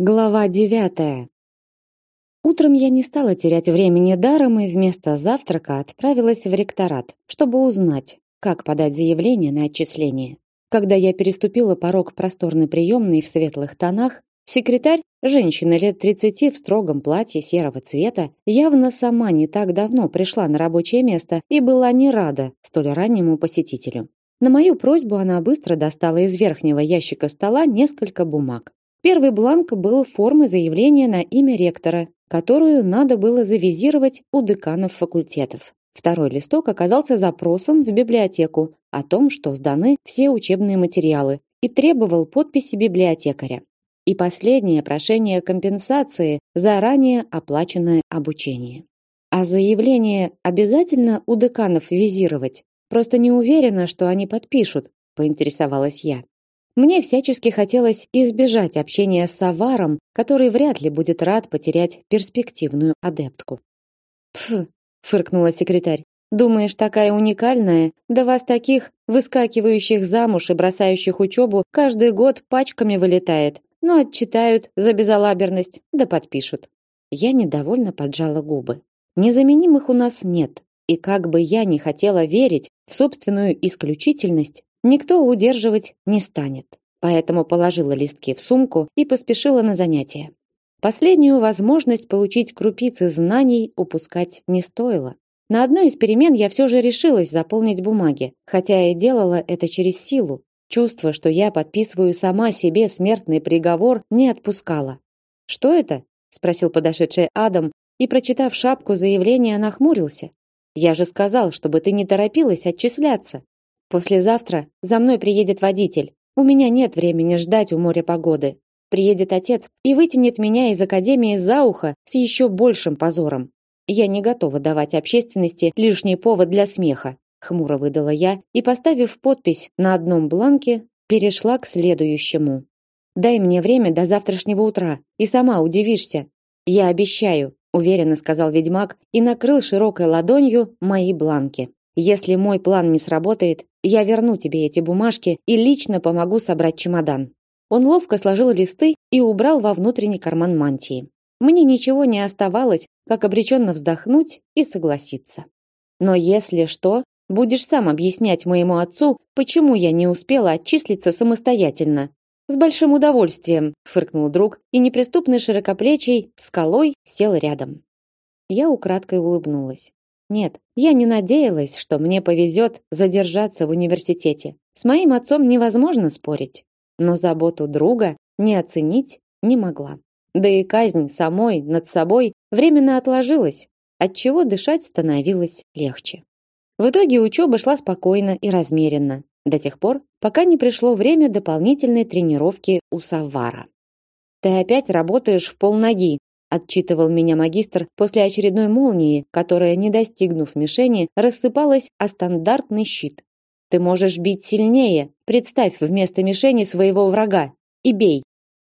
Глава девятая. Утром я не стала терять времени даром и вместо завтрака отправилась в ректорат, чтобы узнать, как подать заявление на отчисление. Когда я переступила порог просторной приемной в светлых тонах, секретарь, женщина лет 30 в строгом платье серого цвета, явно сама не так давно пришла на рабочее место и была не рада столь раннему посетителю. На мою просьбу она быстро достала из верхнего ящика стола несколько бумаг. Первый бланк был формой заявления на имя ректора, которую надо было завизировать у деканов факультетов. Второй листок оказался запросом в библиотеку о том, что сданы все учебные материалы, и требовал подписи библиотекаря. И последнее прошение компенсации за ранее оплаченное обучение. А заявление обязательно у деканов визировать? Просто не уверена, что они подпишут, поинтересовалась я. Мне всячески хотелось избежать общения с Саваром, который вряд ли будет рад потерять перспективную адептку. «Пф!» — фыркнула секретарь. «Думаешь, такая уникальная? Да вас таких, выскакивающих замуж и бросающих учебу, каждый год пачками вылетает. Но отчитают за безалаберность, да подпишут». Я недовольно поджала губы. Незаменимых у нас нет, и как бы я ни хотела верить в собственную исключительность, никто удерживать не станет. Поэтому положила листки в сумку и поспешила на занятия. Последнюю возможность получить крупицы знаний упускать не стоило. На одной из перемен я все же решилась заполнить бумаги, хотя и делала это через силу. Чувство, что я подписываю сама себе смертный приговор, не отпускало. «Что это?» – спросил подошедший Адам, и, прочитав шапку заявления, нахмурился. «Я же сказал, чтобы ты не торопилась отчисляться. Послезавтра за мной приедет водитель. У меня нет времени ждать у моря погоды. Приедет отец и вытянет меня из академии за ухо с еще большим позором. Я не готова давать общественности лишний повод для смеха, хмуро выдала я и, поставив подпись на одном бланке, перешла к следующему. Дай мне время до завтрашнего утра, и сама удивишься. Я обещаю, уверенно сказал ведьмак и накрыл широкой ладонью мои бланки. Если мой план не сработает, я верну тебе эти бумажки и лично помогу собрать чемодан. Он ловко сложил листы и убрал во внутренний карман мантии. Мне ничего не оставалось, как обреченно вздохнуть и согласиться. Но если что, будешь сам объяснять моему отцу, почему я не успела отчислиться самостоятельно. С большим удовольствием, фыркнул друг, и неприступный широкоплечий скалой сел рядом. Я украдкой улыбнулась. Нет, я не надеялась, что мне повезет задержаться в университете. С моим отцом невозможно спорить, но заботу друга не оценить не могла. Да и казнь самой над собой временно отложилась, отчего дышать становилось легче. В итоге учеба шла спокойно и размеренно, до тех пор, пока не пришло время дополнительной тренировки у Саввара. Ты опять работаешь в полноги, отчитывал меня магистр после очередной молнии, которая, не достигнув мишени, рассыпалась о стандартный щит. Ты можешь бить сильнее. Представь вместо мишени своего врага и бей.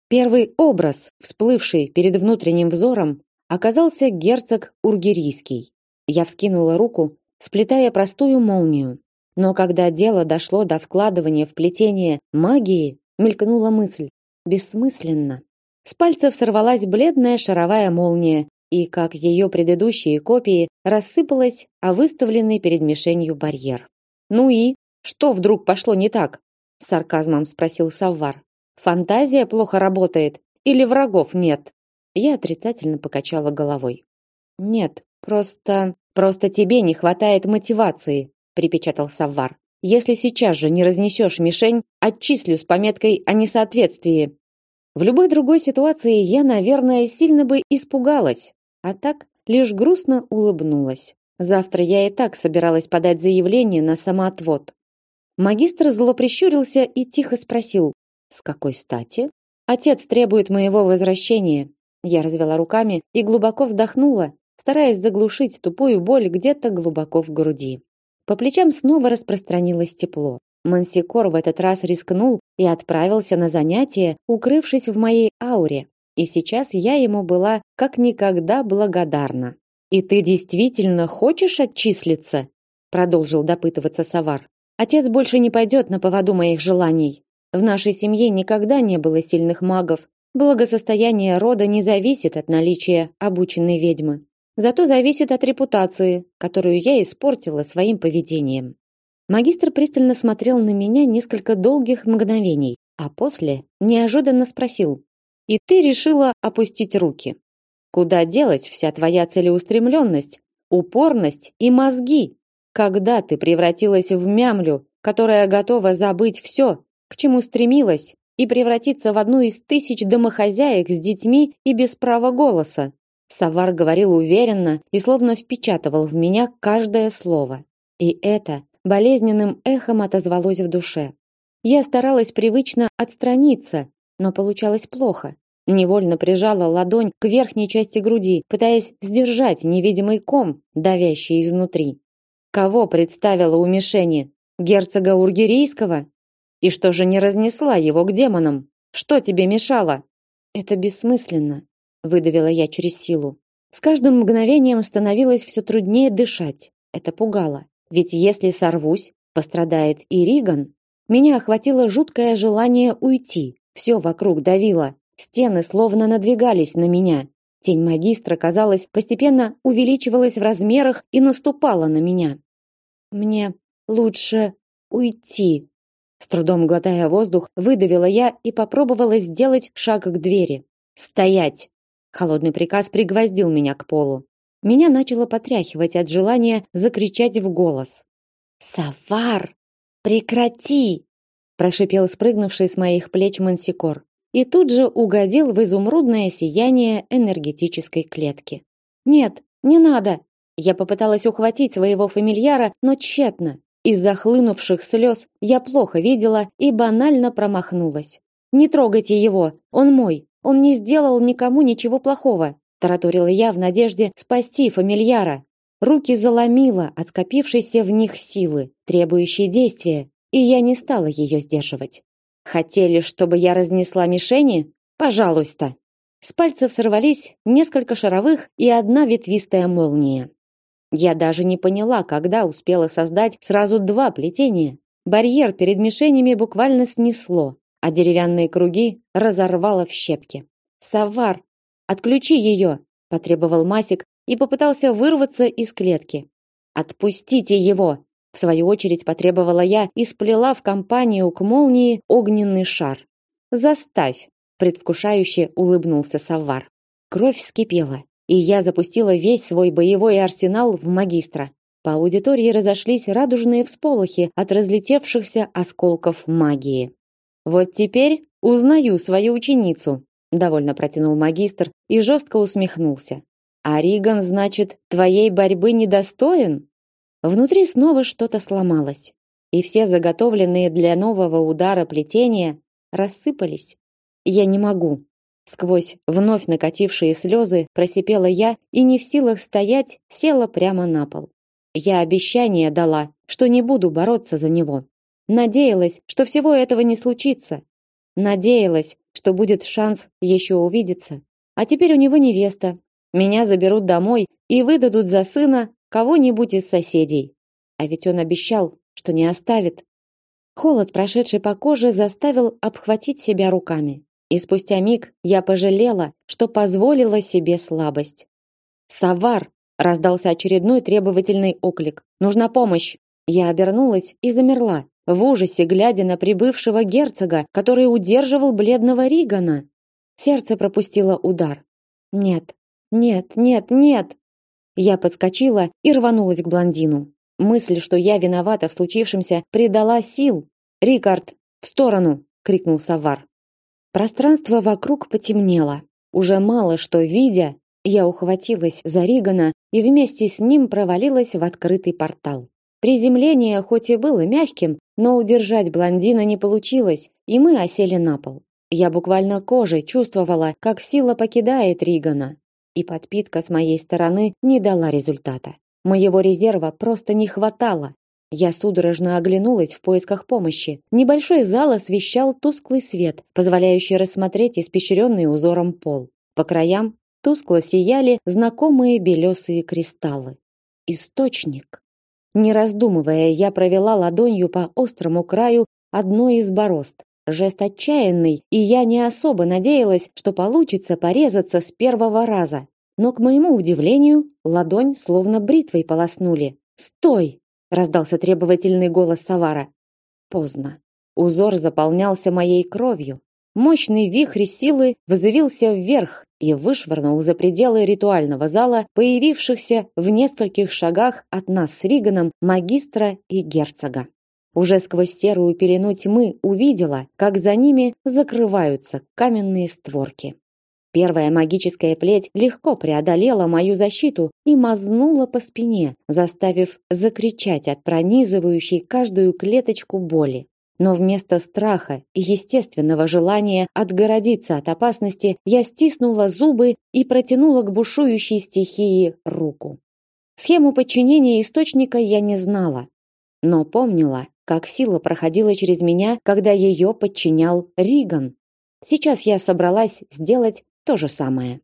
Первый образ, всплывший перед внутренним взором, оказался герцог Ургерийский. Я вскинула руку, сплетая простую молнию. Но когда дело дошло до вкладывания в плетение магии, мелькнула мысль: бессмысленно. С пальцев сорвалась бледная шаровая молния и, как ее предыдущие копии, рассыпалась о выставленный перед мишенью барьер. «Ну и? Что вдруг пошло не так?» — сарказмом спросил Саввар. «Фантазия плохо работает или врагов нет?» Я отрицательно покачала головой. «Нет, просто... просто тебе не хватает мотивации», — припечатал Саввар. «Если сейчас же не разнесешь мишень, отчислю с пометкой о несоответствии». В любой другой ситуации я, наверное, сильно бы испугалась, а так лишь грустно улыбнулась. Завтра я и так собиралась подать заявление на самоотвод. Магистр зло прищурился и тихо спросил: "С какой стати?" "Отец требует моего возвращения". Я развела руками и глубоко вдохнула, стараясь заглушить тупую боль где-то глубоко в груди. По плечам снова распространилось тепло. Мансикор в этот раз рискнул и отправился на занятие, укрывшись в моей ауре. И сейчас я ему была как никогда благодарна. И ты действительно хочешь отчислиться? продолжил допытываться Савар. Отец больше не пойдет на поводу моих желаний. В нашей семье никогда не было сильных магов, Благосостояние рода не зависит от наличия обученной ведьмы. Зато зависит от репутации, которую я испортила своим поведением. Магистр пристально смотрел на меня несколько долгих мгновений, а после неожиданно спросил: "И ты решила опустить руки? Куда делась вся твоя целеустремленность, упорность и мозги? Когда ты превратилась в мямлю, которая готова забыть все, к чему стремилась, и превратиться в одну из тысяч домохозяек с детьми и без права голоса?" Савар говорил уверенно и словно впечатывал в меня каждое слово. И это болезненным эхом отозвалось в душе. Я старалась привычно отстраниться, но получалось плохо. Невольно прижала ладонь к верхней части груди, пытаясь сдержать невидимый ком, давящий изнутри. Кого представила у мишени? Герцога Ургерийского? И что же не разнесла его к демонам? Что тебе мешало? Это бессмысленно, выдавила я через силу. С каждым мгновением становилось все труднее дышать. Это пугало. Ведь если сорвусь, пострадает и Риган. Меня охватило жуткое желание уйти. Все вокруг давило. Стены словно надвигались на меня. Тень магистра, казалось, постепенно увеличивалась в размерах и наступала на меня. Мне лучше уйти. С трудом глотая воздух, выдавила я и попробовала сделать шаг к двери. Стоять. Холодный приказ пригвоздил меня к полу. Меня начало потряхивать от желания закричать в голос. «Савар! Прекрати!» прошипел спрыгнувший с моих плеч мансикор и тут же угодил в изумрудное сияние энергетической клетки. «Нет, не надо!» Я попыталась ухватить своего фамильяра, но тщетно. Из-за хлынувших слез я плохо видела и банально промахнулась. «Не трогайте его! Он мой! Он не сделал никому ничего плохого!» Тараторила я в надежде спасти фамильяра. Руки заломило от скопившейся в них силы, требующей действия, и я не стала ее сдерживать. Хотели, чтобы я разнесла мишени? Пожалуйста. С пальцев сорвались несколько шаровых и одна ветвистая молния. Я даже не поняла, когда успела создать сразу два плетения. Барьер перед мишенями буквально снесло, а деревянные круги разорвало в щепки. Савар Отключи ее, потребовал Масик и попытался вырваться из клетки. Отпустите его, в свою очередь потребовала я и сплела в компанию к молнии огненный шар. Заставь, предвкушающе улыбнулся Саввар. Кровь вскипела, и я запустила весь свой боевой арсенал в магистра. По аудитории разошлись радужные всполохи от разлетевшихся осколков магии. Вот теперь узнаю свою ученицу, довольно протянул магистр и жестко усмехнулся. А Риган, значит, твоей борьбы недостоин? Внутри снова что-то сломалось, и все заготовленные для нового удара плетения рассыпались. Я не могу. Сквозь вновь накатившие слезы просипела я и не в силах стоять, села прямо на пол. Я обещание дала, что не буду бороться за него. Надеялась, что всего этого не случится. Надеялась, что будет шанс еще увидеться. А теперь у него невеста. Меня заберут домой и выдадут за сына кого-нибудь из соседей. А ведь он обещал, что не оставит. Холод, прошедший по коже, заставил обхватить себя руками. И спустя миг я пожалела, что позволила себе слабость. «Савар!» — раздался очередной требовательный оклик. «Нужна помощь!» Я обернулась и замерла, в ужасе глядя на прибывшего герцога, который удерживал бледного Ригана. Сердце пропустило удар. Нет, нет, нет, нет. Я подскочила и рванулась к блондину. Мысль, что я виновата в случившемся, придала сил. "Рикард, в сторону!" крикнул Савар. Пространство вокруг потемнело. Уже мало что видя, я ухватилась за Ригана и вместе с ним провалилась в открытый портал. Приземление хоть и было мягким, но удержать блондина не получилось, и мы осели на пол. Я буквально кожей чувствовала, как сила покидает Ригана, и подпитка с моей стороны не дала результата. Моего резерва просто не хватало. Я судорожно оглянулась в поисках помощи. Небольшой зал освещал тусклый свет, позволяющий рассмотреть испещренный узором пол. По краям тускло сияли знакомые белесые кристаллы. Источник. Не раздумывая, я провела ладонью по острому краю одной из борозд. жест отчаянный, и я не особо надеялась, что получится порезаться с первого раза. Но к моему удивлению, ладонь словно бритвой полоснули. "Стой!" раздался требовательный голос Савара. Поздно. Узор заполнялся моей кровью. Мощный вихрь силы взвился вверх и вышвырнул за пределы ритуального зала появившихся в нескольких шагах от нас с Риганом магистра и герцога. Уже сквозь серую пелену тьмы увидела, как за ними закрываются каменные створки. Первая магическая плеть легко преодолела мою защиту и мазнула по спине, заставив закричать от пронизывающей каждую клеточку боли. Но вместо страха и естественного желания отгородиться от опасности, я стиснула зубы и протянула к бушующей стихии руку. Схему подчинения источника я не знала, но помнила, как сила проходила через меня, когда ее подчинял Риган. Сейчас я собралась сделать то же самое.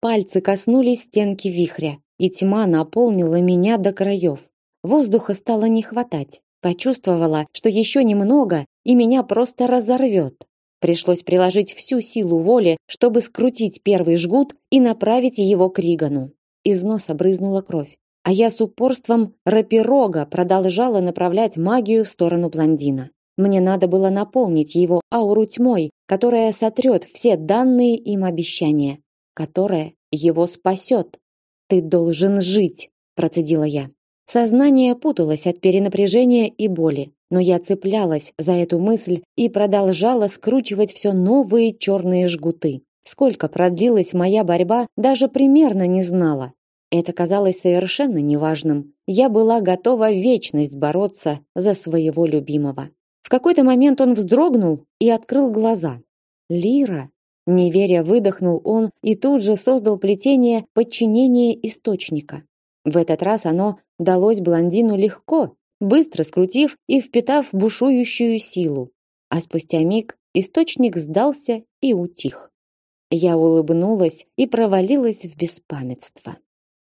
Пальцы коснулись стенки вихря, и тьма наполнила меня до краев. Воздуха стало не хватать. Почувствовала, что еще немного, и меня просто разорвет. Пришлось приложить всю силу воли, чтобы скрутить первый жгут и направить его к Ригану. Из носа брызнула кровь, а я с упорством рапирога продолжала направлять магию в сторону блондина. Мне надо было наполнить его ауру тьмой, которая сотрет все данные им обещания, которая его спасет. Ты должен жить, процедила я. Сознание путалось от перенапряжения и боли, но я цеплялась за эту мысль и продолжала скручивать все новые черные жгуты. Сколько продлилась моя борьба, даже примерно не знала. Это казалось совершенно неважным. Я была готова вечность бороться за своего любимого. В какой-то момент он вздрогнул и открыл глаза. Лира, неверя, выдохнул он и тут же создал плетение подчинения источника. В этот раз оно далось блондину легко, быстро скрутив и впитав бушующую силу. А спустя миг источник сдался и утих. Я улыбнулась и провалилась в беспамятство.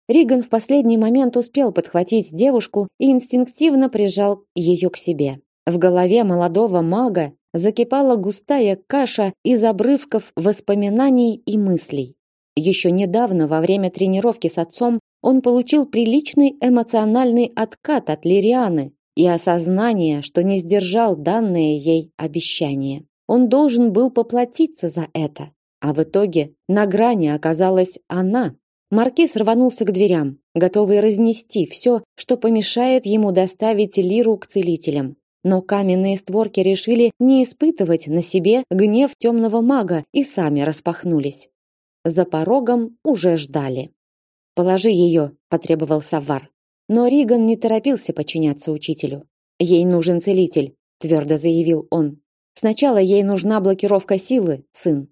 Риган в последний момент успел подхватить девушку и инстинктивно прижал ее к себе. В голове молодого мага закипала густая каша из обрывков воспоминаний и мыслей. Еще недавно во время тренировки с отцом он получил приличный эмоциональный откат от Лирианы и осознание, что не сдержал данное ей обещание. Он должен был поплатиться за это, а в итоге на грани оказалась она. Маркиз рванулся к дверям, готовый разнести все, что помешает ему доставить Лиру к целителям. Но каменные створки решили не испытывать на себе гнев темного мага и сами распахнулись. За порогом уже ждали. Положи ее, потребовал Савар. Но Риган не торопился подчиняться учителю. Ей нужен целитель, твердо заявил он. Сначала ей нужна блокировка силы, сын.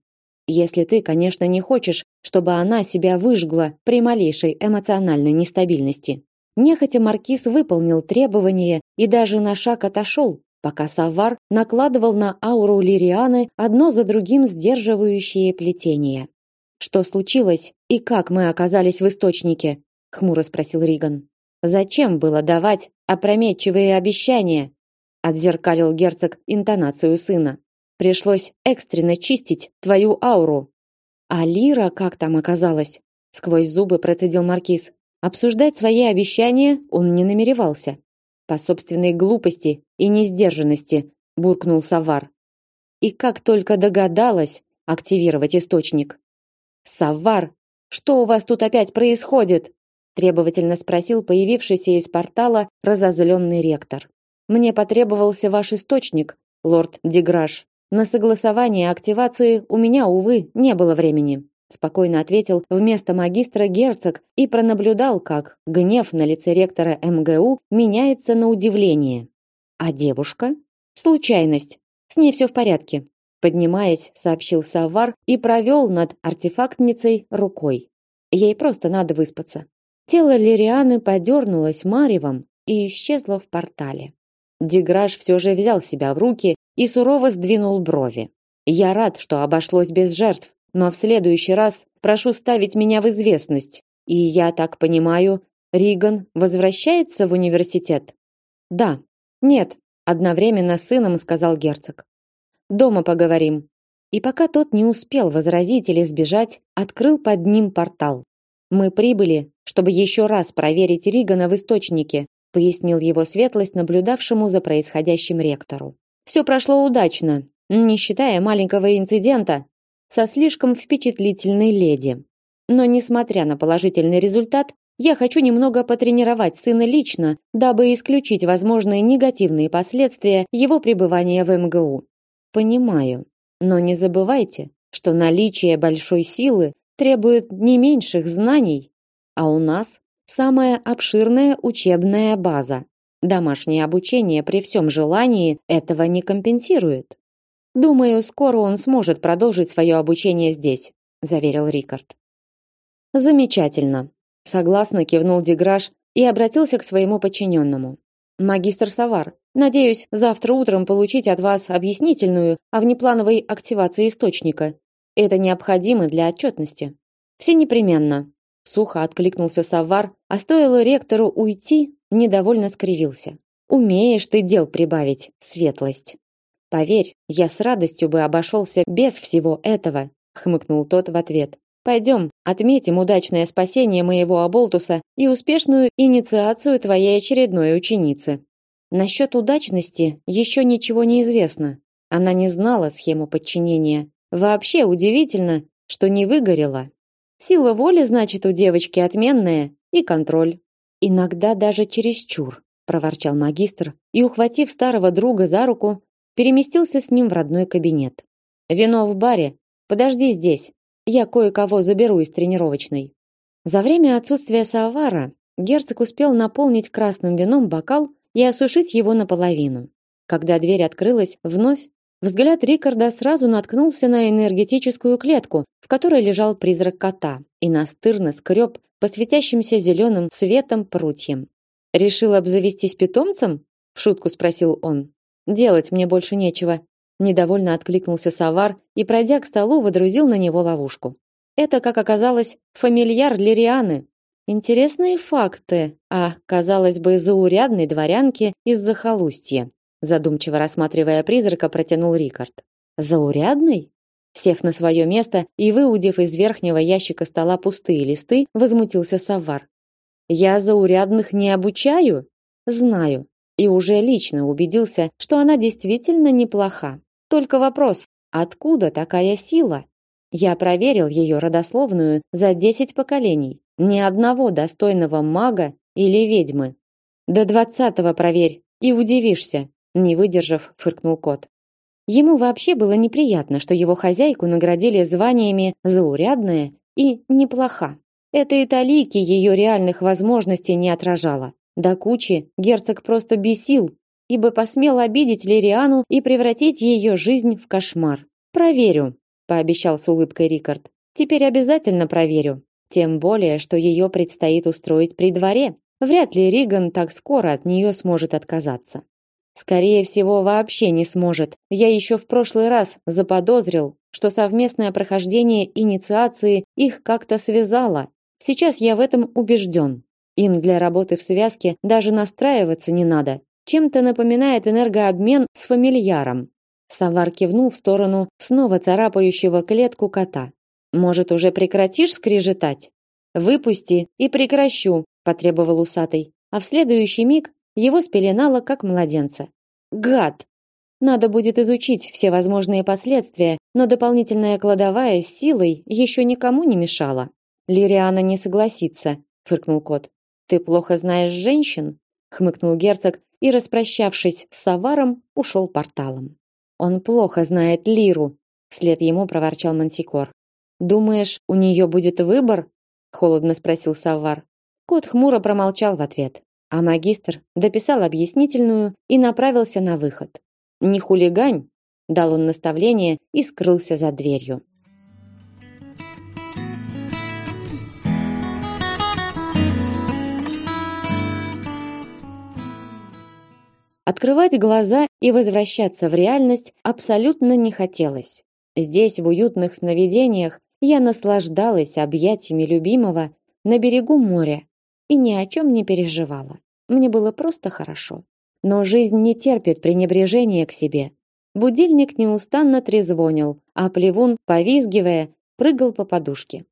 Если ты, конечно, не хочешь, чтобы она себя выжгла при малейшей эмоциональной нестабильности. Нехотя маркиз выполнил требование и даже на шаг отошел, пока Савар накладывал на ауру Лирианы одно за другим сдерживающие плетения. Что случилось и как мы оказались в источнике? хмуро спросил Риган. Зачем было давать опрометчивые обещания? отзеркалил герцог интонацию сына. Пришлось экстренно чистить твою ауру. А Лира как там оказалась? сквозь зубы процедил маркиз. Обсуждать свои обещания он не намеревался. По собственной глупости и несдержанности, буркнул Савар. И как только догадалась активировать источник. Саввар, что у вас тут опять происходит? требовательно спросил появившийся из портала разозленный ректор. Мне потребовался ваш источник, лорд Деграш. На согласование активации у меня увы не было времени, спокойно ответил вместо магистра герцог и пронаблюдал, как гнев на лице ректора МГУ меняется на удивление. А девушка? Случайность. С ней все в порядке. Поднимаясь, сообщил Савар и провел над артефактницей рукой. Ей просто надо выспаться. Тело Лирианы подернулось маревом и исчезло в портале. Деграш все же взял себя в руки и сурово сдвинул брови. Я рад, что обошлось без жертв, но в следующий раз прошу ставить меня в известность. И я так понимаю, Риган возвращается в университет? Да. Нет, одновременно с сыном сказал герцог. Дома поговорим. И пока тот не успел возразить или сбежать, открыл под ним портал. Мы прибыли, чтобы еще раз проверить Ригана в источнике, пояснил его светлость наблюдавшему за происходящим ректору. Все прошло удачно, не считая маленького инцидента со слишком впечатлительной леди. Но несмотря на положительный результат, я хочу немного потренировать сына лично, дабы исключить возможные негативные последствия его пребывания в МГУ. Понимаю, но не забывайте, что наличие большой силы требует не меньших знаний, а у нас самая обширная учебная база. Домашнее обучение при всем желании этого не компенсирует. Думаю, скоро он сможет продолжить свое обучение здесь, заверил Рикард. Замечательно. Согласно кивнул Деграш и обратился к своему подчиненному. Магистр Савар, надеюсь, завтра утром получить от вас объяснительную о внеплановой активации источника. Это необходимо для отчетности. Все непременно. Сухо откликнулся Савар, а стоило ректору уйти, недовольно скривился. Умеешь ты дел прибавить, светлость. Поверь, я с радостью бы обошелся без всего этого, хмыкнул тот в ответ. Пойдем, отметим удачное спасение моего оболтуса и успешную инициацию твоей очередной ученицы. Насчет удачности еще ничего не известно. Она не знала схему подчинения. Вообще удивительно, что не выгорела. Сила воли, значит, у девочки отменная, и контроль. Иногда даже чересчур, проворчал магистр и, ухватив старого друга за руку, переместился с ним в родной кабинет. Вино в баре. Подожди здесь. Я кое-кого заберу из тренировочной. За время отсутствия Савара герцог успел наполнить красным вином бокал и осушить его наполовину. Когда дверь открылась вновь, взгляд Рикарда сразу наткнулся на энергетическую клетку, в которой лежал призрак кота, и настырно скреб по светящимся зеленым светом прутьям. «Решил обзавестись питомцем?» – в шутку спросил он. «Делать мне больше нечего. Недовольно откликнулся Савар и, пройдя к столу, водрузил на него ловушку. Это, как оказалось, фамильяр Лирианы. Интересные факты о, казалось бы, заурядной дворянке из захолустья. Задумчиво рассматривая призрака, протянул Рикард. Заурядный? Сев на свое место и выудив из верхнего ящика стола пустые листы, возмутился Савар. Я заурядных не обучаю? Знаю. И уже лично убедился, что она действительно неплоха. Только вопрос, откуда такая сила? Я проверил ее родословную за десять поколений. Ни одного достойного мага или ведьмы. До двадцатого проверь и удивишься, не выдержав, фыркнул кот. Ему вообще было неприятно, что его хозяйку наградили званиями заурядная и неплоха. Это и талики ее реальных возможностей не отражало. До кучи герцог просто бесил, ибо посмел обидеть Лириану и превратить ее жизнь в кошмар. Проверю, пообещал с улыбкой Рикард. Теперь обязательно проверю. Тем более, что ее предстоит устроить при дворе. Вряд ли Риган так скоро от нее сможет отказаться. Скорее всего, вообще не сможет. Я еще в прошлый раз заподозрил, что совместное прохождение инициации их как-то связало. Сейчас я в этом убежден. Им для работы в связке даже настраиваться не надо. Чем-то напоминает энергообмен с фамильяром. Савар кивнул в сторону снова царапающего клетку кота. Может, уже прекратишь скрежетать? Выпусти и прекращу, потребовал усатый. А в следующий миг его спеленало как младенца. Гад. Надо будет изучить все возможные последствия, но дополнительная кладовая с силой еще никому не мешала. Лириана не согласится, фыркнул кот. Ты плохо знаешь женщин? хмыкнул герцог и, распрощавшись с Саваром, ушел порталом. Он плохо знает Лиру, вслед ему проворчал Мансикор. Думаешь, у нее будет выбор? холодно спросил Савар. Кот хмуро промолчал в ответ, а магистр дописал объяснительную и направился на выход. Не хулигань, дал он наставление и скрылся за дверью. Открывать глаза и возвращаться в реальность абсолютно не хотелось. Здесь, в уютных сновидениях, я наслаждалась объятиями любимого на берегу моря и ни о чем не переживала. Мне было просто хорошо. Но жизнь не терпит пренебрежения к себе. будильник неустанно трезвонил, а плевун, повизгивая, прыгал по подушке.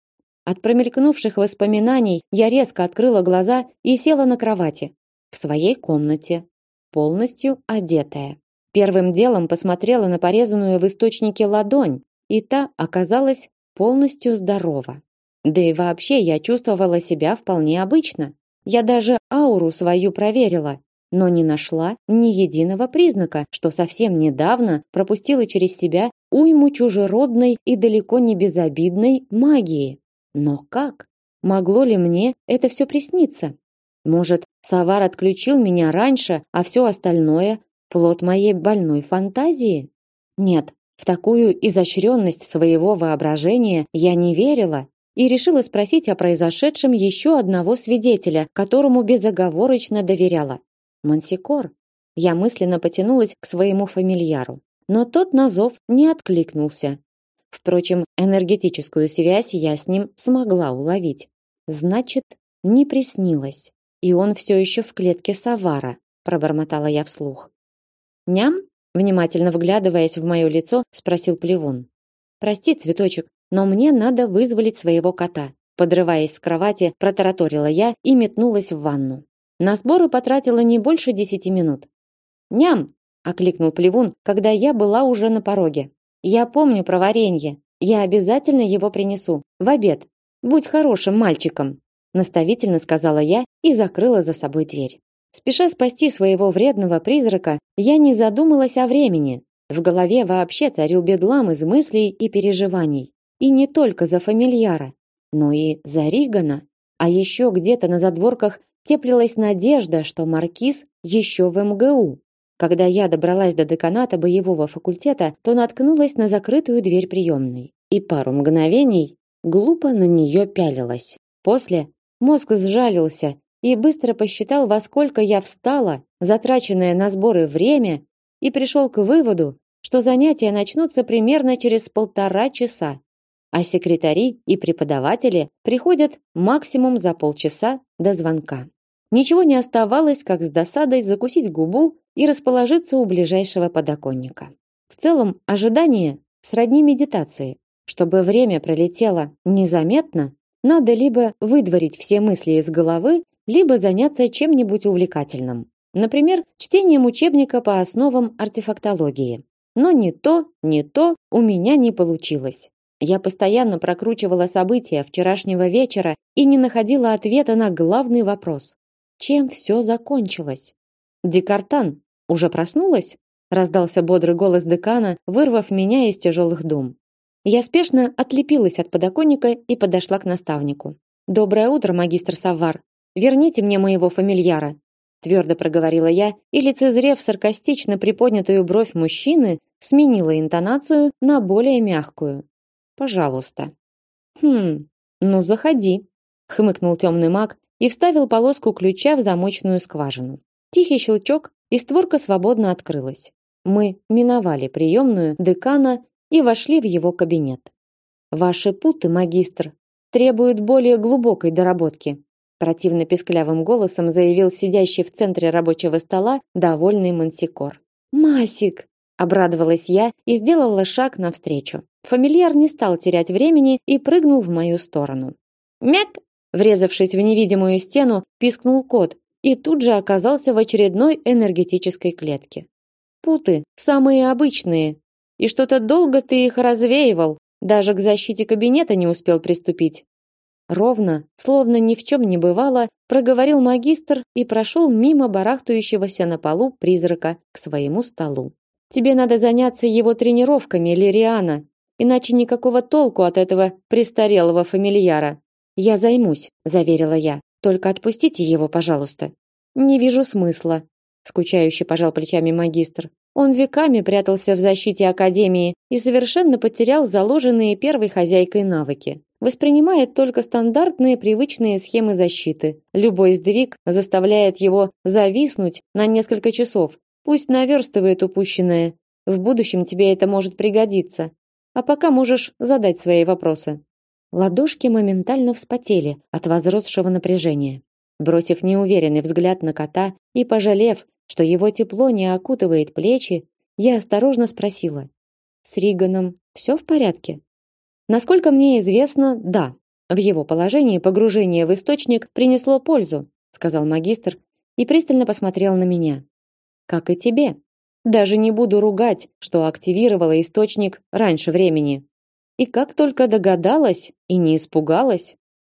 От промелькнувших воспоминаний я резко открыла глаза и села на кровати. В своей комнате, полностью одетая. Первым делом посмотрела на порезанную в источнике ладонь, и та оказалась полностью здорова. Да и вообще я чувствовала себя вполне обычно. Я даже ауру свою проверила, но не нашла ни единого признака, что совсем недавно пропустила через себя уйму чужеродной и далеко не безобидной магии. Но как? Могло ли мне это все присниться? Может, Савар отключил меня раньше, а все остальное плод моей больной фантазии? Нет, в такую изощренность своего воображения я не верила и решила спросить о произошедшем еще одного свидетеля, которому безоговорочно доверяла. Мансикор. Я мысленно потянулась к своему фамильяру, но тот на зов не откликнулся. Впрочем, энергетическую связь я с ним смогла уловить. Значит, не приснилось. И он все еще в клетке Савара, пробормотала я вслух. Ням, внимательно вглядываясь в мое лицо, спросил Плевун. Прости, цветочек, но мне надо вызволить своего кота. Подрываясь с кровати, протараторила я и метнулась в ванну. На сборы потратила не больше десяти минут. «Ням!» – окликнул Плевун, когда я была уже на пороге. «Я помню про варенье. Я обязательно его принесу. В обед. Будь хорошим мальчиком!» Наставительно сказала я и закрыла за собой дверь. Спеша спасти своего вредного призрака, я не задумалась о времени. В голове вообще царил бедлам из мыслей и переживаний. И не только за фамильяра, но и за Ригана. А еще где-то на задворках теплилась надежда, что маркиз еще в МГУ. Когда я добралась до деканата боевого факультета, то наткнулась на закрытую дверь приемной и пару мгновений глупо на нее пялилась. После мозг сжалился и быстро посчитал, во сколько я встала, затраченное на сборы время, и пришел к выводу, что занятия начнутся примерно через полтора часа а секретари и преподаватели приходят максимум за полчаса до звонка. Ничего не оставалось, как с досадой закусить губу и расположиться у ближайшего подоконника. В целом, ожидание сродни медитации. Чтобы время пролетело незаметно, надо либо выдворить все мысли из головы, либо заняться чем-нибудь увлекательным. Например, чтением учебника по основам артефактологии. Но ни то, ни то у меня не получилось. Я постоянно прокручивала события вчерашнего вечера и не находила ответа на главный вопрос. Чем все закончилось? Декартан уже проснулась? Раздался бодрый голос декана, вырвав меня из тяжелых дум. Я спешно отлепилась от подоконника и подошла к наставнику. Доброе утро, магистр Саввар. Верните мне моего фамильяра, твердо проговорила я, и лицезрев саркастично приподнятую бровь мужчины, сменила интонацию на более мягкую. Пожалуйста. Хм, ну заходи, хмыкнул темный маг и вставил полоску ключа в замочную скважину. Тихий щелчок, и створка свободно открылась. Мы миновали приемную декана и вошли в его кабинет. Ваши путы, магистр, требуют более глубокой доработки, противно песклявым голосом заявил сидящий в центре рабочего стола довольный мансикор. Масик, обрадовалась я и сделала шаг навстречу. Фамильяр не стал терять времени и прыгнул в мою сторону. Мяк! Врезавшись в невидимую стену, пискнул кот и тут же оказался в очередной энергетической клетке. Путы самые обычные, и что-то долго ты их развеивал, даже к защите кабинета не успел приступить. Ровно, словно ни в чем не бывало, проговорил магистр и прошел мимо барахтающегося на полу призрака к своему столу. Тебе надо заняться его тренировками, Лириана, иначе никакого толку от этого престарелого фамильяра. Я займусь, заверила я. Только отпустите его, пожалуйста. Не вижу смысла, скучающе пожал плечами магистр. Он веками прятался в защите академии и совершенно потерял заложенные первой хозяйкой навыки. Воспринимает только стандартные привычные схемы защиты. Любой сдвиг заставляет его зависнуть на несколько часов, Пусть наверстывает упущенное. В будущем тебе это может пригодиться. А пока можешь задать свои вопросы. Ладошки моментально вспотели от возросшего напряжения. Бросив неуверенный взгляд на кота и пожалев, что его тепло не окутывает плечи, я осторожно спросила: "С Риганом все в порядке?" Насколько мне известно, да. В его положении погружение в источник принесло пользу, сказал магистр и пристально посмотрел на меня. Как и тебе. Даже не буду ругать, что активировала источник раньше времени. И как только догадалась и не испугалась,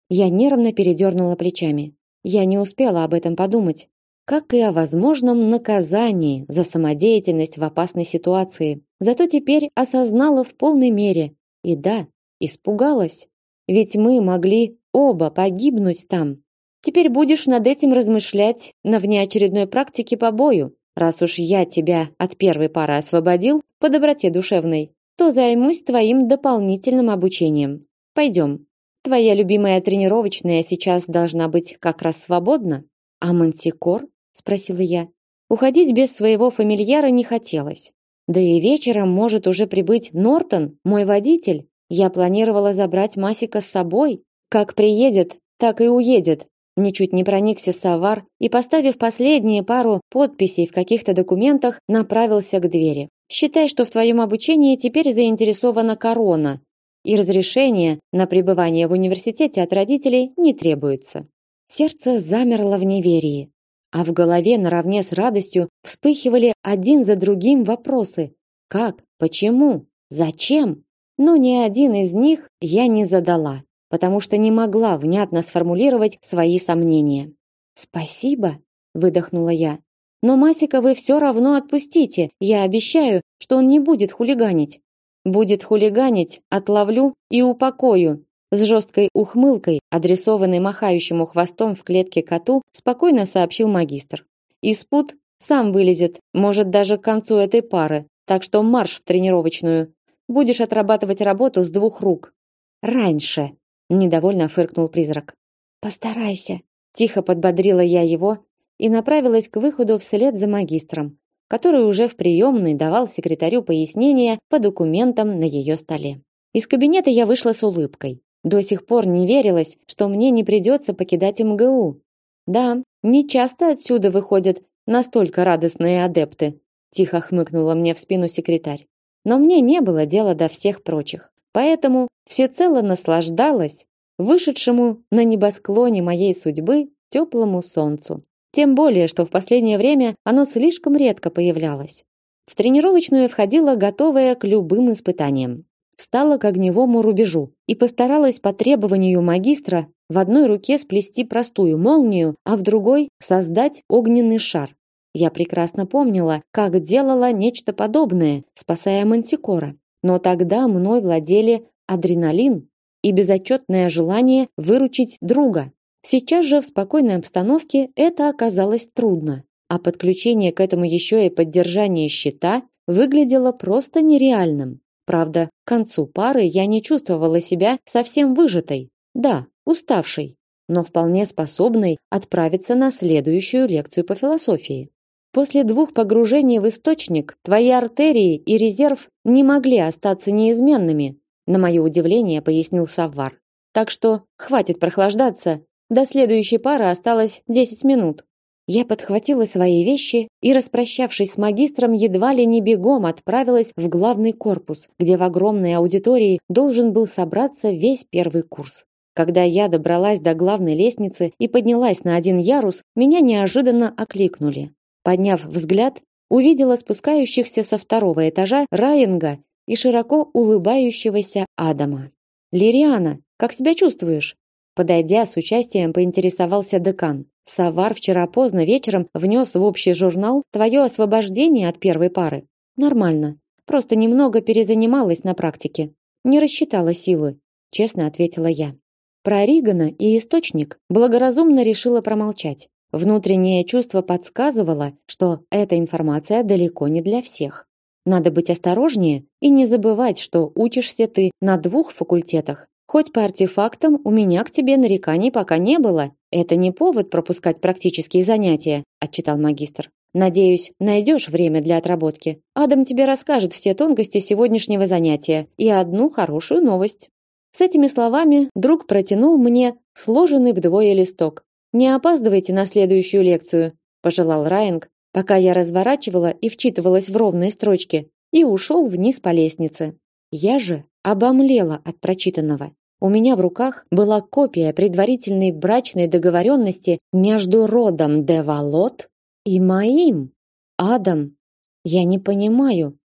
я нервно передернула плечами. Я не успела об этом подумать, как и о возможном наказании за самодеятельность в опасной ситуации. Зато теперь осознала в полной мере. И да, испугалась. Ведь мы могли оба погибнуть там. Теперь будешь над этим размышлять на внеочередной практике по бою. Раз уж я тебя от первой пары освободил по доброте душевной, то займусь твоим дополнительным обучением. Пойдем. Твоя любимая тренировочная сейчас должна быть как раз свободна. А мантикор? спросила я. Уходить без своего фамильяра не хотелось. Да и вечером может уже прибыть Нортон, мой водитель. Я планировала забрать Масика с собой. Как приедет, так и уедет. Ничуть не проникся Савар и, поставив последние пару подписей в каких-то документах, направился к двери. Считай, что в твоем обучении теперь заинтересована корона, и разрешение на пребывание в университете от родителей не требуется. Сердце замерло в неверии, а в голове наравне с радостью вспыхивали один за другим вопросы: как, почему, зачем? Но ни один из них я не задала, потому что не могла внятно сформулировать свои сомнения. Спасибо, выдохнула я. Но Масика вы все равно отпустите. Я обещаю, что он не будет хулиганить. Будет хулиганить, отловлю и упокою. С жесткой ухмылкой, адресованной махающему хвостом в клетке коту, спокойно сообщил магистр. Испут сам вылезет, может даже к концу этой пары. Так что марш в тренировочную. Будешь отрабатывать работу с двух рук. Раньше, недовольно фыркнул призрак. Постарайся, тихо подбодрила я его и направилась к выходу вслед за магистром, который уже в приемной давал секретарю пояснения по документам на ее столе. Из кабинета я вышла с улыбкой. До сих пор не верилось, что мне не придется покидать МГУ. Да, не часто отсюда выходят настолько радостные адепты, тихо хмыкнула мне в спину секретарь. Но мне не было дела до всех прочих. Поэтому всецело наслаждалась вышедшему на небосклоне моей судьбы теплому солнцу. Тем более, что в последнее время оно слишком редко появлялось. В тренировочную входила готовая к любым испытаниям. Встала к огневому рубежу и постаралась по требованию магистра в одной руке сплести простую молнию, а в другой создать огненный шар. Я прекрасно помнила, как делала нечто подобное, спасая Мансикора. Но тогда мной владели адреналин и безотчетное желание выручить друга. Сейчас же в спокойной обстановке это оказалось трудно, а подключение к этому еще и поддержание щита выглядело просто нереальным. Правда, к концу пары я не чувствовала себя совсем выжатой. Да, уставшей, но вполне способной отправиться на следующую лекцию по философии. После двух погружений в источник твои артерии и резерв не могли остаться неизменными, на мое удивление пояснил Саввар. Так что хватит прохлаждаться до следующей пары осталось 10 минут. Я подхватила свои вещи и, распрощавшись с магистром, едва ли не бегом отправилась в главный корпус, где в огромной аудитории должен был собраться весь первый курс. Когда я добралась до главной лестницы и поднялась на один ярус, меня неожиданно окликнули. Подняв взгляд, увидела спускающихся со второго этажа Райенга и широко улыбающегося Адама. «Лириана, как себя чувствуешь?» Подойдя с участием, поинтересовался декан. Савар вчера поздно вечером внес в общий журнал твое освобождение от первой пары. Нормально. Просто немного перезанималась на практике. Не рассчитала силы, честно ответила я. Про Ригана и источник благоразумно решила промолчать. Внутреннее чувство подсказывало, что эта информация далеко не для всех. Надо быть осторожнее и не забывать, что учишься ты на двух факультетах, Хоть по артефактам у меня к тебе нареканий пока не было. Это не повод пропускать практические занятия, отчитал магистр. Надеюсь, найдешь время для отработки. Адам тебе расскажет все тонкости сегодняшнего занятия и одну хорошую новость. С этими словами друг протянул мне сложенный вдвое листок. Не опаздывайте на следующую лекцию, пожелал Райанг пока я разворачивала и вчитывалась в ровные строчки, и ушел вниз по лестнице. Я же обомлела от прочитанного. У меня в руках была копия предварительной брачной договоренности между родом де Валот и моим, Адам. Я не понимаю,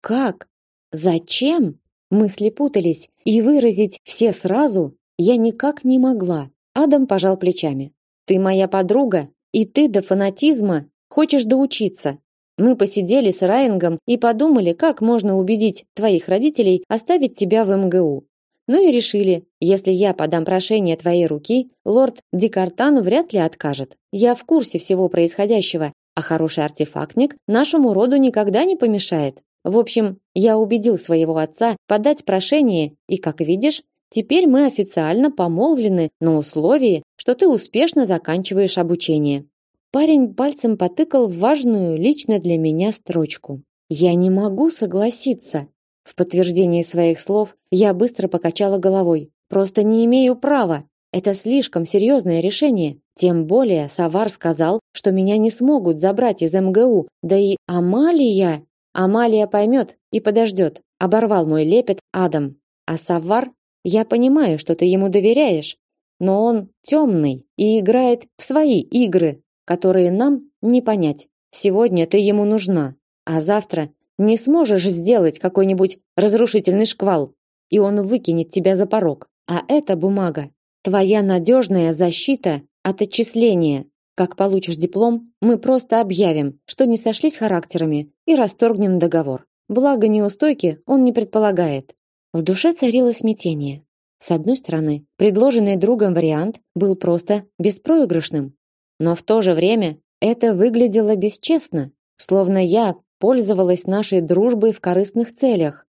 как, зачем? Мысли путались, и выразить все сразу я никак не могла. Адам пожал плечами. Ты моя подруга, и ты до фанатизма хочешь доучиться. Мы посидели с Райангом и подумали, как можно убедить твоих родителей оставить тебя в МГУ. Ну и решили, если я подам прошение твоей руки, лорд Дикартан вряд ли откажет. Я в курсе всего происходящего, а хороший артефактник нашему роду никогда не помешает. В общем, я убедил своего отца подать прошение, и, как видишь, теперь мы официально помолвлены на условии, что ты успешно заканчиваешь обучение. Парень пальцем потыкал важную лично для меня строчку. Я не могу согласиться, в подтверждение своих слов я быстро покачала головой. Просто не имею права. Это слишком серьезное решение. Тем более Савар сказал, что меня не смогут забрать из МГУ. Да и Амалия... Амалия поймет и подождет. Оборвал мой лепет Адам. А Савар, я понимаю, что ты ему доверяешь, но он темный и играет в свои игры, которые нам не понять. Сегодня ты ему нужна, а завтра не сможешь сделать какой-нибудь разрушительный шквал, и он выкинет тебя за порог. А эта бумага твоя надежная защита от отчисления. Как получишь диплом, мы просто объявим, что не сошлись характерами и расторгнем договор. Благо неустойки он не предполагает. В душе царило смятение. С одной стороны, предложенный другом вариант был просто беспроигрышным, но в то же время это выглядело бесчестно, словно я пользовалась нашей дружбой в корыстных целях.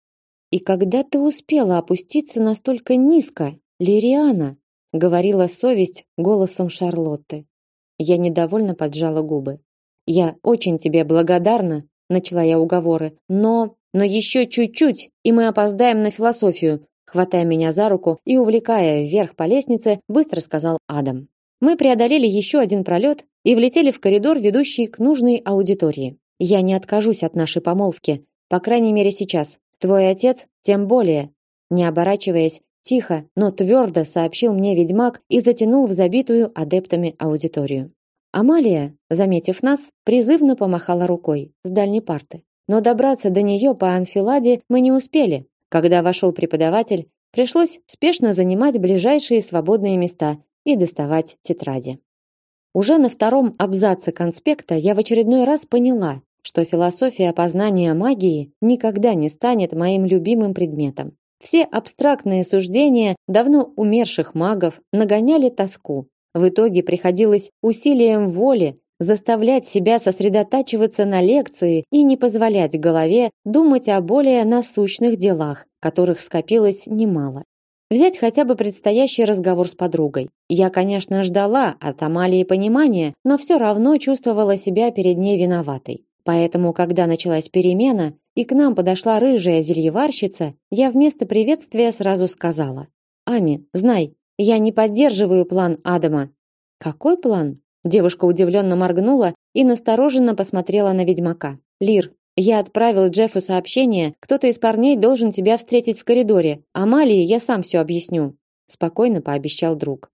И когда ты успела опуститься настолько низко, Лириана, говорила совесть голосом Шарлотты. Я недовольно поджала губы. Я очень тебе благодарна, начала я уговоры, но но еще чуть-чуть, и мы опоздаем на философию, хватая меня за руку и увлекая вверх по лестнице, быстро сказал Адам. Мы преодолели еще один пролет и влетели в коридор, ведущий к нужной аудитории. Я не откажусь от нашей помолвки, по крайней мере сейчас. Твой отец тем более. Не оборачиваясь, тихо, но твердо сообщил мне ведьмак и затянул в забитую адептами аудиторию. Амалия, заметив нас, призывно помахала рукой с дальней парты. Но добраться до нее по анфиладе мы не успели. Когда вошел преподаватель, пришлось спешно занимать ближайшие свободные места и доставать тетради. Уже на втором абзаце конспекта я в очередной раз поняла, что философия познания магии никогда не станет моим любимым предметом. Все абстрактные суждения давно умерших магов нагоняли тоску. В итоге приходилось усилием воли заставлять себя сосредотачиваться на лекции и не позволять голове думать о более насущных делах, которых скопилось немало. Взять хотя бы предстоящий разговор с подругой. Я, конечно, ждала от Амалии понимания, но все равно чувствовала себя перед ней виноватой. Поэтому, когда началась перемена и к нам подошла рыжая зельеварщица, я вместо приветствия сразу сказала: "Ами, знай, я не поддерживаю план Адама". "Какой план?" Девушка удивленно моргнула и настороженно посмотрела на ведьмака. "Лир, я отправил Джеффу сообщение, кто-то из парней должен тебя встретить в коридоре. Амалии я сам все объясню", спокойно пообещал друг.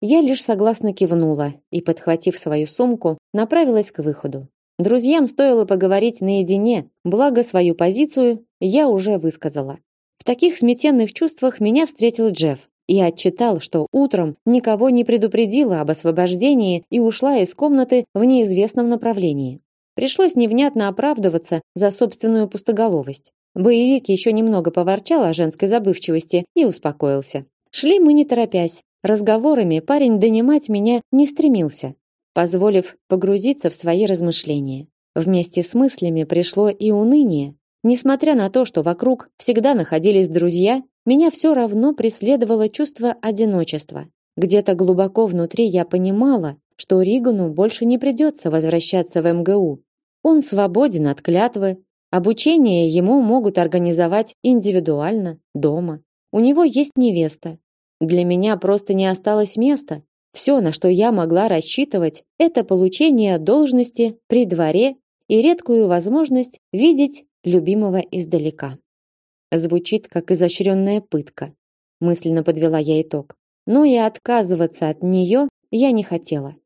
Я лишь согласно кивнула и, подхватив свою сумку, направилась к выходу. Друзьям стоило поговорить наедине, благо свою позицию я уже высказала. В таких сметенных чувствах меня встретил Джефф и отчитал, что утром никого не предупредила об освобождении и ушла из комнаты в неизвестном направлении. Пришлось невнятно оправдываться за собственную пустоголовость. Боевик еще немного поворчал о женской забывчивости и успокоился. Шли мы не торопясь. Разговорами парень донимать меня не стремился позволив погрузиться в свои размышления. Вместе с мыслями пришло и уныние. Несмотря на то, что вокруг всегда находились друзья, меня все равно преследовало чувство одиночества. Где-то глубоко внутри я понимала, что Ригану больше не придется возвращаться в МГУ. Он свободен от клятвы, обучение ему могут организовать индивидуально, дома. У него есть невеста. Для меня просто не осталось места, Все, на что я могла рассчитывать, это получение должности при дворе и редкую возможность видеть любимого издалека. Звучит как изощренная пытка, мысленно подвела я итог. Но и отказываться от нее я не хотела.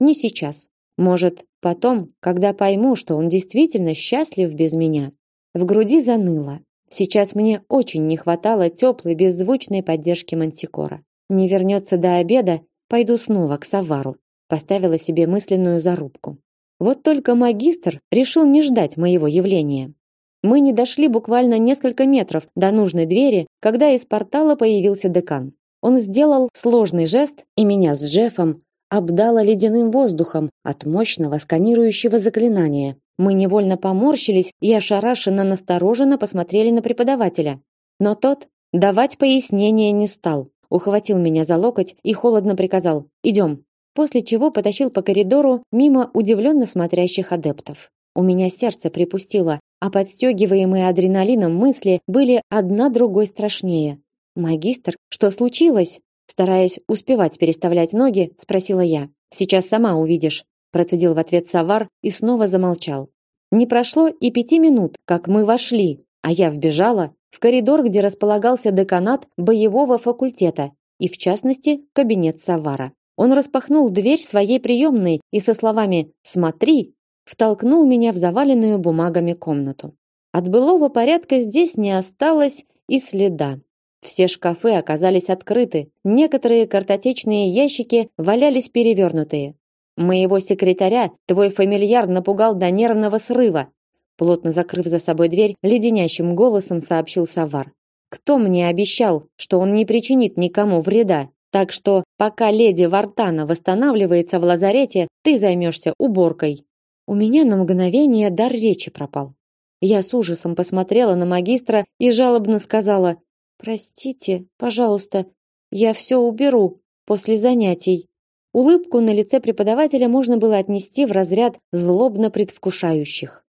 Не сейчас. Может, потом, когда пойму, что он действительно счастлив без меня. В груди заныло. Сейчас мне очень не хватало теплой, беззвучной поддержки Мантикора. Не вернется до обеда, пойду снова к Савару. Поставила себе мысленную зарубку. Вот только магистр решил не ждать моего явления. Мы не дошли буквально несколько метров до нужной двери, когда из портала появился декан. Он сделал сложный жест, и меня с Джеффом обдало ледяным воздухом от мощного сканирующего заклинания. Мы невольно поморщились и ошарашенно настороженно посмотрели на преподавателя. Но тот давать пояснения не стал. Ухватил меня за локоть и холодно приказал «Идем». После чего потащил по коридору мимо удивленно смотрящих адептов. У меня сердце припустило, а подстегиваемые адреналином мысли были одна другой страшнее. «Магистр, что случилось?» Стараясь успевать переставлять ноги, спросила я. «Сейчас сама увидишь», процедил в ответ Савар и снова замолчал. Не прошло и пяти минут, как мы вошли, а я вбежала в коридор, где располагался деканат боевого факультета и, в частности, кабинет Савара. Он распахнул дверь своей приемной и со словами «Смотри!» втолкнул меня в заваленную бумагами комнату. От былого порядка здесь не осталось и следа. Все шкафы оказались открыты, некоторые картотечные ящики валялись перевернутые. Моего секретаря твой фамильяр напугал до нервного срыва. Плотно закрыв за собой дверь, леденящим голосом сообщил Савар. Кто мне обещал, что он не причинит никому вреда? Так что, пока леди Вартана восстанавливается в лазарете, ты займешься уборкой. У меня на мгновение дар речи пропал. Я с ужасом посмотрела на магистра и жалобно сказала: Простите, пожалуйста, я все уберу после занятий. Улыбку на лице преподавателя можно было отнести в разряд злобно предвкушающих.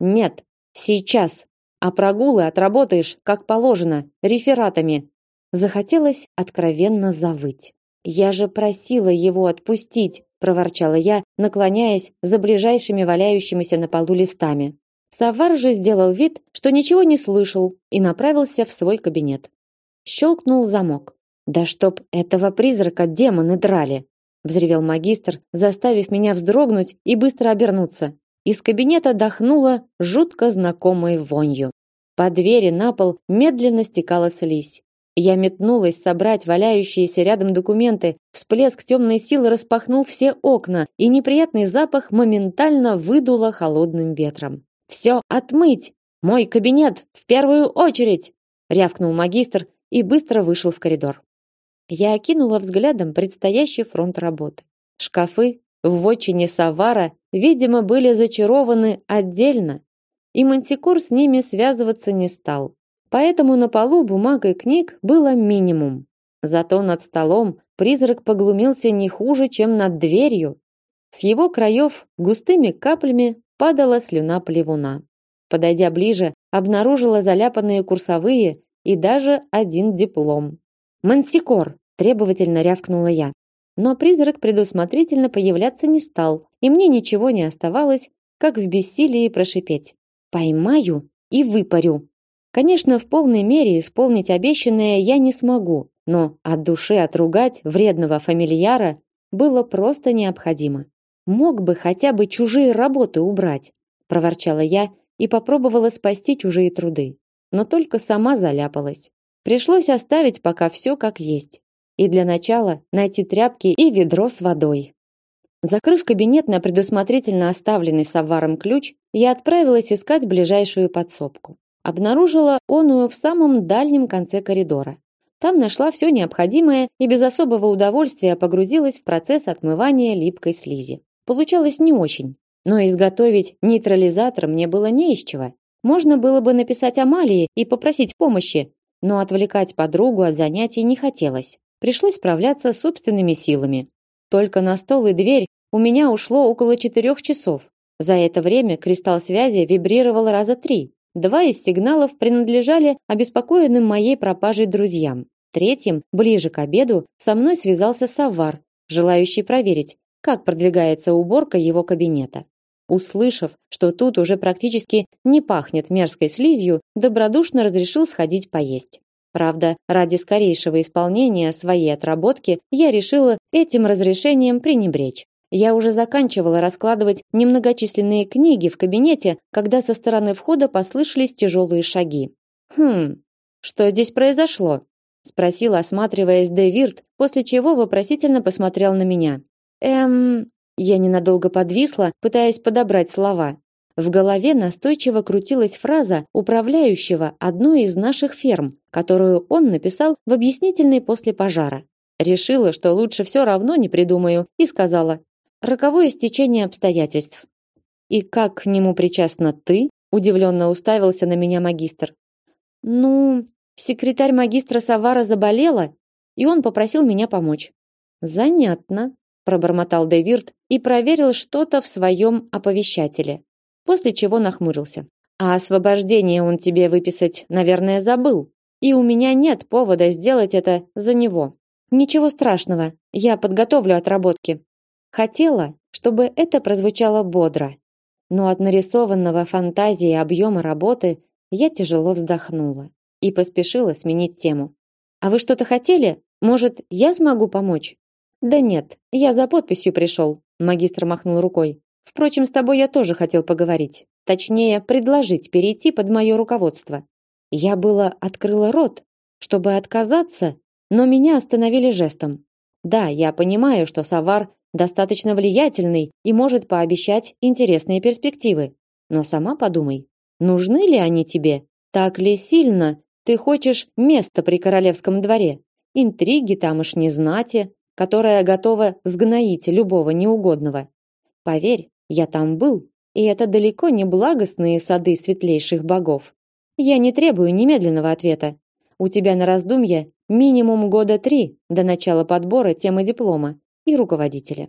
Нет, сейчас. А прогулы отработаешь, как положено, рефератами. Захотелось откровенно завыть. Я же просила его отпустить, проворчала я, наклоняясь за ближайшими валяющимися на полу листами. Савар же сделал вид, что ничего не слышал и направился в свой кабинет. Щелкнул замок. Да чтоб этого призрака демоны драли, взревел магистр, заставив меня вздрогнуть и быстро обернуться. Из кабинета дохнуло жутко знакомой вонью. По двери на пол медленно стекала слизь. Я метнулась собрать валяющиеся рядом документы. Всплеск темной силы распахнул все окна, и неприятный запах моментально выдуло холодным ветром. Все отмыть! Мой кабинет в первую очередь! рявкнул магистр и быстро вышел в коридор. Я окинула взглядом предстоящий фронт работы. Шкафы в вотчине Савара, видимо, были зачарованы отдельно, и Мантикор с ними связываться не стал. Поэтому на полу бумаг и книг было минимум. Зато над столом призрак поглумился не хуже, чем над дверью. С его краев густыми каплями падала слюна плевуна. Подойдя ближе, обнаружила заляпанные курсовые и даже один диплом. «Мансикор!» – требовательно рявкнула я. Но призрак предусмотрительно появляться не стал, и мне ничего не оставалось, как в бессилии прошипеть. «Поймаю и выпарю!» Конечно, в полной мере исполнить обещанное я не смогу, но от души отругать вредного фамильяра было просто необходимо. Мог бы хотя бы чужие работы убрать, проворчала я и попробовала спасти чужие труды, но только сама заляпалась. Пришлось оставить пока все как есть. И для начала найти тряпки и ведро с водой. Закрыв кабинет на предусмотрительно оставленный Саваром ключ, я отправилась искать ближайшую подсобку. Обнаружила оную в самом дальнем конце коридора. Там нашла все необходимое и без особого удовольствия погрузилась в процесс отмывания липкой слизи. Получалось не очень, но изготовить нейтрализатор мне было не из чего. Можно было бы написать Амалии и попросить помощи, но отвлекать подругу от занятий не хотелось. Пришлось справляться собственными силами. Только на стол и дверь у меня ушло около четырех часов. За это время кристалл связи вибрировал раза три. Два из сигналов принадлежали обеспокоенным моей пропажей друзьям. Третьим, ближе к обеду, со мной связался Савар желающий проверить, как продвигается уборка его кабинета. Услышав, что тут уже практически не пахнет мерзкой слизью, добродушно разрешил сходить поесть. Правда, ради скорейшего исполнения своей отработки я решила этим разрешением пренебречь. Я уже заканчивала раскладывать немногочисленные книги в кабинете, когда со стороны входа послышались тяжелые шаги. Хм, что здесь произошло? спросил, осматриваясь Дэвирт, после чего вопросительно посмотрел на меня. Эм, я ненадолго подвисла, пытаясь подобрать слова. В голове настойчиво крутилась фраза управляющего одной из наших ферм, которую он написал в объяснительной после пожара. Решила, что лучше все равно не придумаю, и сказала: "Роковое стечение обстоятельств". И как к нему причастна ты? удивленно уставился на меня магистр. Ну, секретарь магистра Савара заболела, и он попросил меня помочь. Занятно, пробормотал Дэвирт и проверил что-то в своем оповещателе, после чего нахмурился. А освобождение он тебе выписать, наверное, забыл. И у меня нет повода сделать это за него. Ничего страшного, я подготовлю отработки. Хотела, чтобы это прозвучало бодро, но от нарисованного фантазии объема работы я тяжело вздохнула и поспешила сменить тему. А вы что-то хотели? Может, я смогу помочь? Да нет, я за подписью пришел. Магистр махнул рукой. Впрочем, с тобой я тоже хотел поговорить. Точнее, предложить перейти под мое руководство. Я было открыла рот, чтобы отказаться, но меня остановили жестом. Да, я понимаю, что Савар достаточно влиятельный и может пообещать интересные перспективы. Но сама подумай, нужны ли они тебе? Так ли сильно ты хочешь место при королевском дворе? Интриги тамошней знати, которая готова сгноить любого неугодного. Поверь, я там был, и это далеко не благостные сады светлейших богов. Я не требую немедленного ответа. У тебя на раздумье минимум года три до начала подбора темы диплома и руководителя.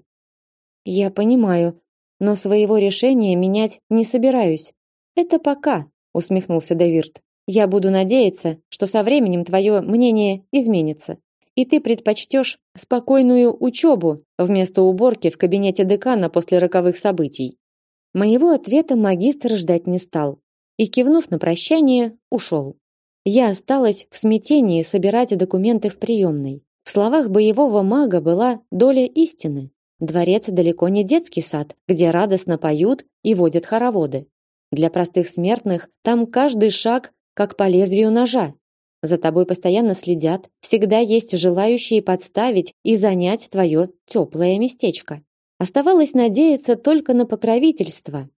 Я понимаю, но своего решения менять не собираюсь. Это пока, усмехнулся Давирт. Я буду надеяться, что со временем твое мнение изменится и ты предпочтешь спокойную учебу вместо уборки в кабинете декана после роковых событий. Моего ответа магистр ждать не стал и, кивнув на прощание, ушел. Я осталась в смятении собирать документы в приемной. В словах боевого мага была доля истины. Дворец далеко не детский сад, где радостно поют и водят хороводы. Для простых смертных там каждый шаг как по лезвию ножа, за тобой постоянно следят, всегда есть желающие подставить и занять твое теплое местечко. Оставалось надеяться только на покровительство.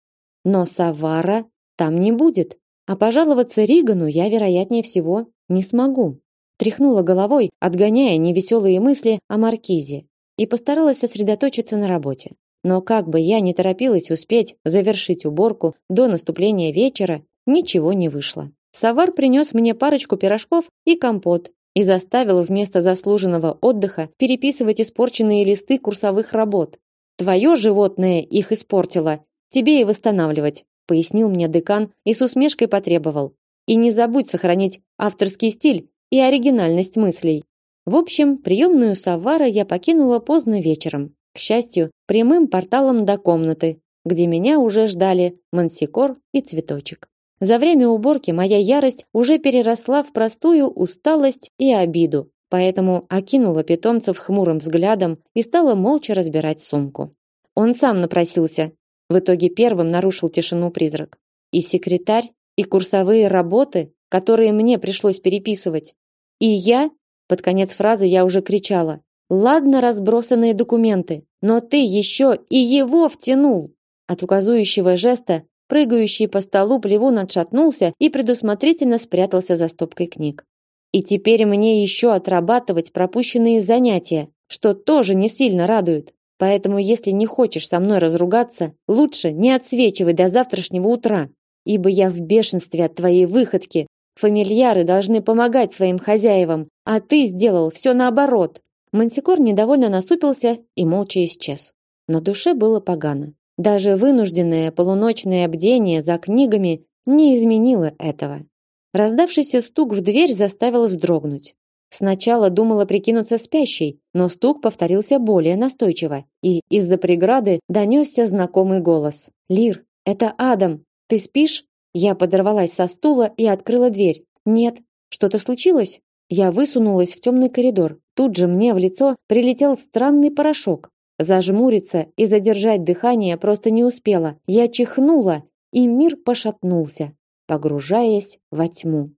Но Савара там не будет, а пожаловаться Ригану я, вероятнее всего, не смогу. Тряхнула головой, отгоняя невеселые мысли о маркизе, и постаралась сосредоточиться на работе. Но как бы я ни торопилась успеть завершить уборку до наступления вечера, ничего не вышло. Савар принес мне парочку пирожков и компот и заставил вместо заслуженного отдыха переписывать испорченные листы курсовых работ. Твое животное их испортило, тебе и восстанавливать, пояснил мне декан и с усмешкой потребовал. И не забудь сохранить авторский стиль и оригинальность мыслей. В общем, приемную Савара я покинула поздно вечером. К счастью, прямым порталом до комнаты, где меня уже ждали Мансикор и Цветочек. За время уборки моя ярость уже переросла в простую усталость и обиду, поэтому окинула питомцев хмурым взглядом и стала молча разбирать сумку. Он сам напросился. В итоге первым нарушил тишину призрак. И секретарь, и курсовые работы, которые мне пришлось переписывать. И я, под конец фразы я уже кричала: "Ладно, разбросанные документы, но ты еще и его втянул". От указующего жеста Прыгающий по столу плевун отшатнулся и предусмотрительно спрятался за стопкой книг. И теперь мне еще отрабатывать пропущенные занятия, что тоже не сильно радует. Поэтому, если не хочешь со мной разругаться, лучше не отсвечивай до завтрашнего утра, ибо я в бешенстве от твоей выходки. Фамильяры должны помогать своим хозяевам, а ты сделал все наоборот. Мансикор недовольно насупился и молча исчез. На душе было погано. Даже вынужденное полуночное бдение за книгами не изменило этого. Раздавшийся стук в дверь заставил вздрогнуть. Сначала думала прикинуться спящей, но стук повторился более настойчиво, и из-за преграды донесся знакомый голос. «Лир, это Адам. Ты спишь?» Я подорвалась со стула и открыла дверь. «Нет. Что-то случилось?» Я высунулась в темный коридор. Тут же мне в лицо прилетел странный порошок. Зажмуриться и задержать дыхание просто не успела. Я чихнула, и мир пошатнулся, погружаясь во тьму.